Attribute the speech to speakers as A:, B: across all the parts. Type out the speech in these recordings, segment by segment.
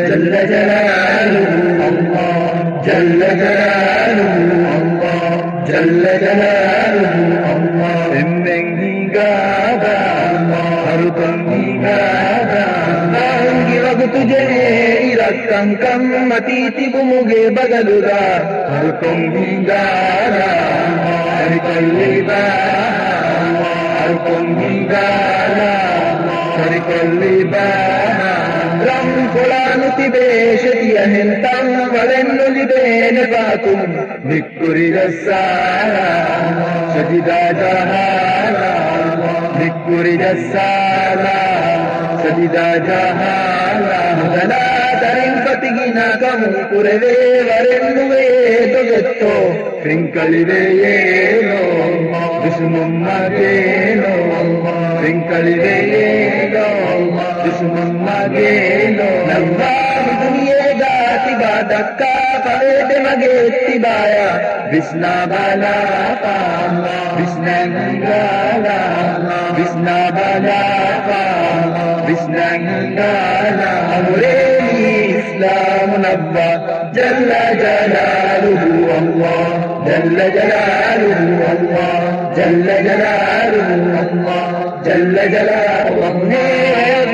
A: جل جلاله الله جل جلاله الله جل جلاله الله إمن هنگادا ہر تم ہنگادا نانگی وگ تجھے رکم کم متیتی ہر تم ہنگادا ہر ہر ہر قرآنتی بیشتی اہنتم ولنو لبین فاکم بکری بکری رسالا سجدہ جہالا دنا درن پتگینا کم پروے ورنوے پرید مگیتی بسنا بالا پا بسنا نگالا بسنا بالا پا بسنا نگالا امریلی اسلام نبا جل جلاله الله جل جلاله الله جل جلاله الله جل جلاله دامن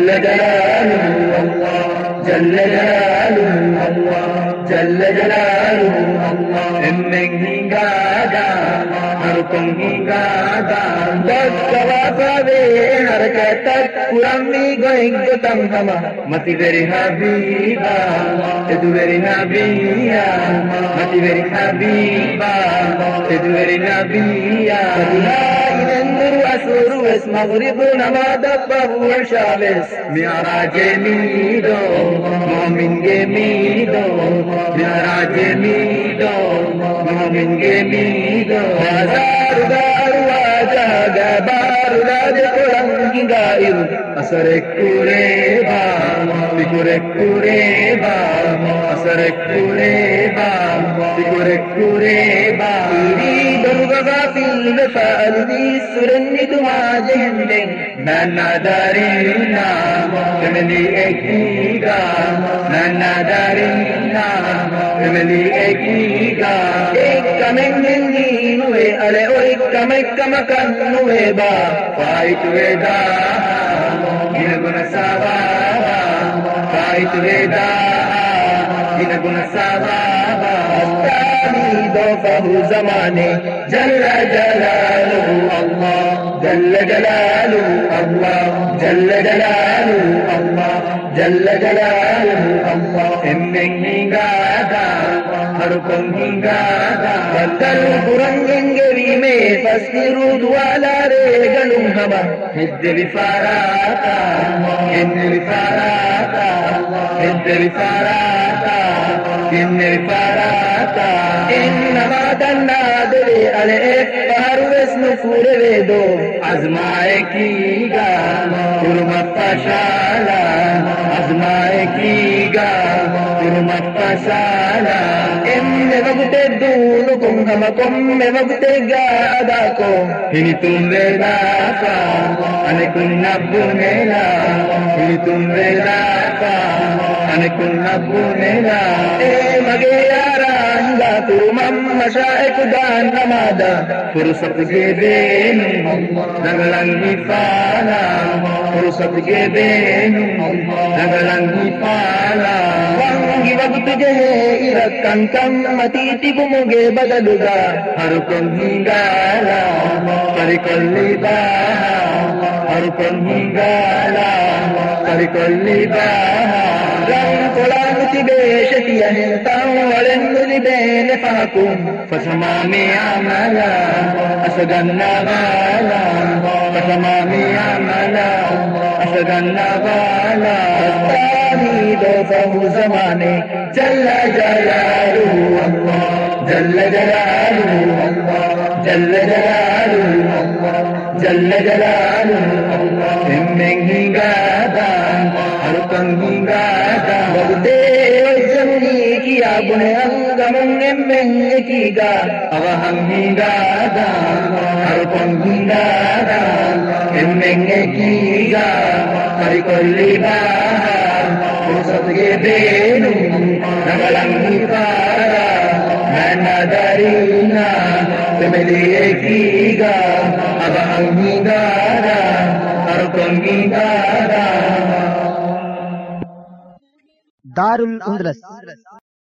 A: جل جلاله الله جل جلاله الله جل جلاله الله إنك هي قادة ہنگادا هي قادة متی ویری حبیبا تدو ویری حبیبا متی ویری حبیبا تدو ویری حبیبا ينظر مغرب نماد بابو شابس معراج ميدو مؤمن جميدو معراج ميدو مؤمن جميدو قرآن غائر أسر كوريبا بكور كوريبا أسر كوريبا بكور كوريبا يريد الغافل فألبي سرنت ماجهن نانا دارينا كملي اكيغا نانا دارينا كملي اكيغا ایک من من نوے ارے او ایک کم با فائٹ ویدا گن گن سابا دو بہو زمانے جل جلالہ اللہ جل جلالہ اللہ جل جلالہ اللہ جل جلالہ اللہ امن ہنگادا ہر کم ہنگادا بدل قرنگنگری میں فسرود والا رے گلوں ہما ہد بفاراتا ہد بفاراتا ہد بفاراتا ہد بفاراتا انما دنا دلے علی پہر وسن پورے دو ازمائے کی گا. حرمت پشالا. ازمائے کی فرصت کے دین نگلنگی پالا فرصت کے دین نگلنگی پالا وانگی وقت جہے ارکن کم متیتی بمگے بدلگا ہر کم ہی اللهم لا مذهب شفي هنسا ولن مذهب نفاكم فسمامي عملا أسجنا زمانے جل جلالہ جل جلالہ جل جلالہ جل جلالو گا می گا۔ اب ہمیں گی گا۔ ہر کو سب یہ دے دوارا درینا تمہیں گی گا۔ اب انگی دارہ ہر پنگ دادا
B: دار الاندلس